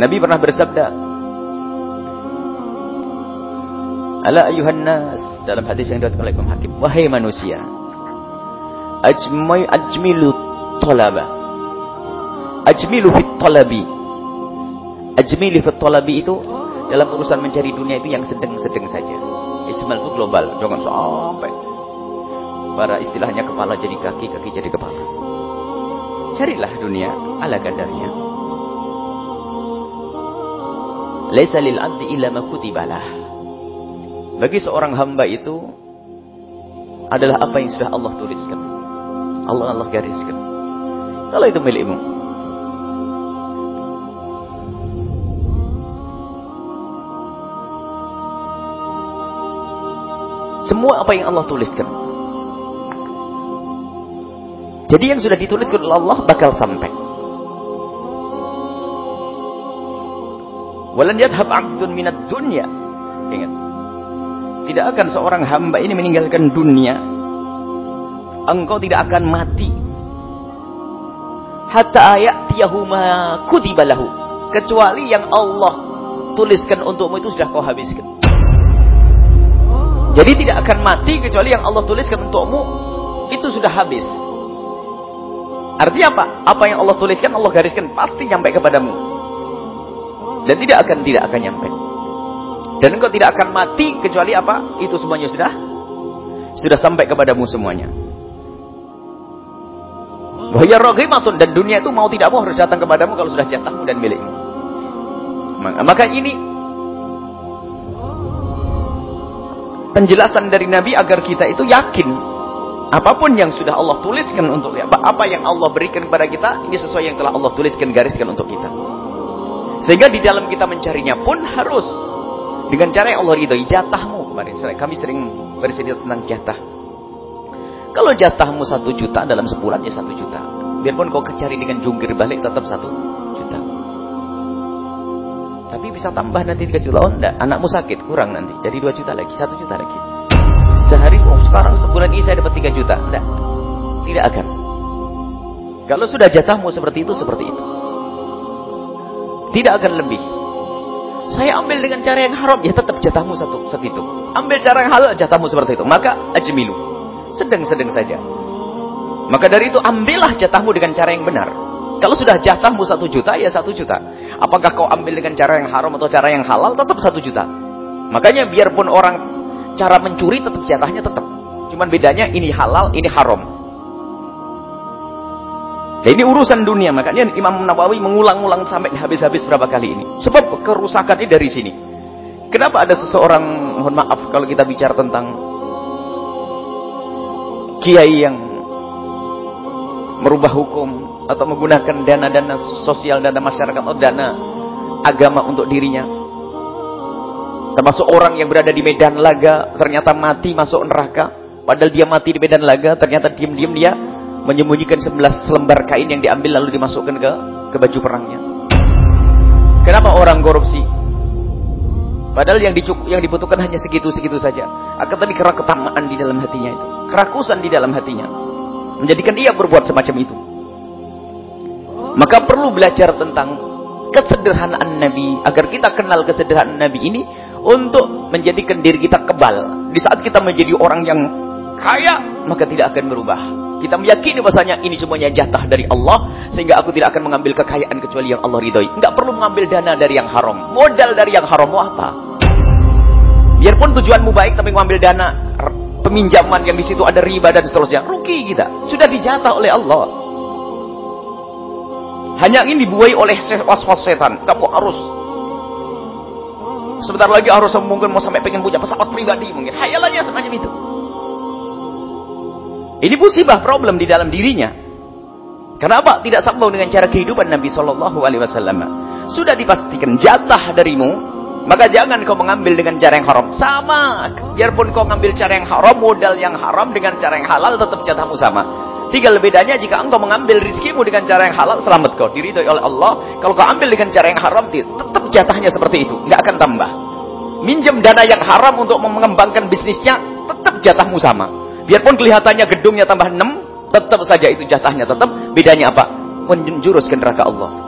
Nabi pernah bersabda, Ala ayuhan nas dalam hadis yang diriwayatkan oleh Imam Hakim, wahai manusia, ajmai ajmilu talaba. Ajmilu fit talabi. Ajmilu fit talabi itu dalam urusan mencari dunia itu yang sedang-sedang saja. Ijmal itu global, jangan sampai para istilahnya kepala jadi kaki, kaki jadi kepala. Carilah dunia ala kadarnya. Laisa lil 'abdi illa ma kutibalah. Bagi seorang hamba itu adalah apa yang sudah Allah tuliskan. Allah Allah gariskan. Kalau itu milikmu. Semua apa yang Allah tuliskan. Jadi yang sudah dituliskan oleh Allah bakal sampai. Walan yadhab 'abdun minad dunya. Ingat. Tidak akan seorang hamba ini meninggalkan dunia. Engkau tidak akan mati. Hatta ayatiyahu ma kutibalahu. Kecuali yang Allah tuliskan untukmu itu sudah kau habiskan. Jadi tidak akan mati kecuali yang Allah tuliskan untukmu itu sudah habis. Artinya apa? Apa yang Allah tuliskan, Allah gariskan pasti nyampe kepadamu. Dan tidak akan tidak akan nyampe. Dan engkau tidak akan mati kecuali apa? Itu semuanya sudah sudah sampai kepadamu semuanya. Wahya raghimatun dan dunia itu mau tidak mau harus datang kepadamu kalau sudah jatahmu dan milikmu. Maka ini penjelasan dari Nabi agar kita itu yakin apa pun yang sudah Allah tuliskan untuk apa apa yang Allah berikan kepada kita ini sesuai yang telah Allah tuliskan gariskan untuk kita. Sehingga di dalam kita mencarinya pun harus dengan cara yang Allah ridhoi, jatahmu kemarin. Kami sering bercerita tentang jatah. Kalau jatahmu satu juta dalam sebulan ya satu juta. Biarpun kau kecari dengan jungkir balik tetap satu juta. Tapi bisa tambah nanti tiga juta. Oh enggak, anakmu sakit kurang nanti. Jadi dua juta lagi, satu juta lagi. Sehari, oh sekarang sebulan ini saya dapat tiga juta. Enggak, tidak akan. Kalau sudah jatahmu seperti itu, seperti itu. Tidak akan lebih. Saya ambil dengan cara yang haram, ya tetap jatahmu satu segitu. Ambil cara yang halal, jatahmu seperti itu. Maka ajmilu. Sedang-sedang saja. Maka dari itu ambillah jatahmu dengan cara yang benar. Kalau sudah jatahmu satu juta, ya satu juta. Apakah kau ambil dengan cara yang haram atau cara yang halal, tetap satu juta. Makanya biarpun orang cara mencuri, tetap jatahnya tetap. Cuman bedanya ini halal, ini haram. Nah, ini urusan dunia, makanya Imam Nawawi mengulang-ulang sampai habis-habis berapa kali ini. Sebab kerusakan ini dari sini. Kenapa ada seseorang, mohon maaf kalau kita bicara tentang kiai yang merubah hukum atau menggunakan dana-dana sosial, dana masyarakat atau dana agama untuk dirinya. Termasuk orang yang berada di medan laga, ternyata mati masuk neraka. Padahal dia mati di medan laga, ternyata diam-diam dia menyembunyikan sebelas lembar kain yang diambil lalu dimasukkan ke ke baju perangnya. Kenapa orang korupsi? Padahal yang dicuk, yang dibutuhkan hanya segitu-segitu saja. Akan tapi karena ketamaan di dalam hatinya itu, kerakusan di dalam hatinya, menjadikan ia berbuat semacam itu. Maka perlu belajar tentang kesederhanaan Nabi agar kita kenal kesederhanaan Nabi ini untuk menjadikan diri kita kebal. Di saat kita menjadi orang yang kaya, maka tidak akan berubah. Kita meyakini bahasanya ini semuanya jatah dari Allah sehingga aku tidak akan mengambil kekayaan kecuali yang Allah ridhoi. Enggak perlu mengambil dana dari yang haram. Modal dari yang haram mau apa? Biarpun tujuanmu baik tapi mengambil dana peminjaman yang di situ ada riba dan seterusnya, rugi kita. Sudah dijatah oleh Allah. Hanya ini dibuai oleh was-was setan. Kamu harus sebentar lagi harus mungkin mau sampai pengen punya pesawat pribadi mungkin. Hayalannya semacam itu. Ini musibah problem di dalam dirinya. Kenapa tidak sambung dengan cara kehidupan Nabi Shallallahu Alaihi Wasallam? Sudah dipastikan jatah darimu, maka jangan kau mengambil dengan cara yang haram. Sama, biarpun kau mengambil cara yang haram, modal yang haram dengan cara yang halal tetap jatahmu sama. Tinggal bedanya jika engkau mengambil rizkimu dengan cara yang halal, selamat kau. Diridhoi oleh Allah. Kalau kau ambil dengan cara yang haram, tetap jatahnya seperti itu. Nggak akan tambah. Minjem dana yang haram untuk mengembangkan bisnisnya, tetap jatahmu sama. Biarpun kelihatannya gedungnya tambah 6, tetap saja itu jatahnya tetap. Bedanya apa? Menjurus ke neraka Allah.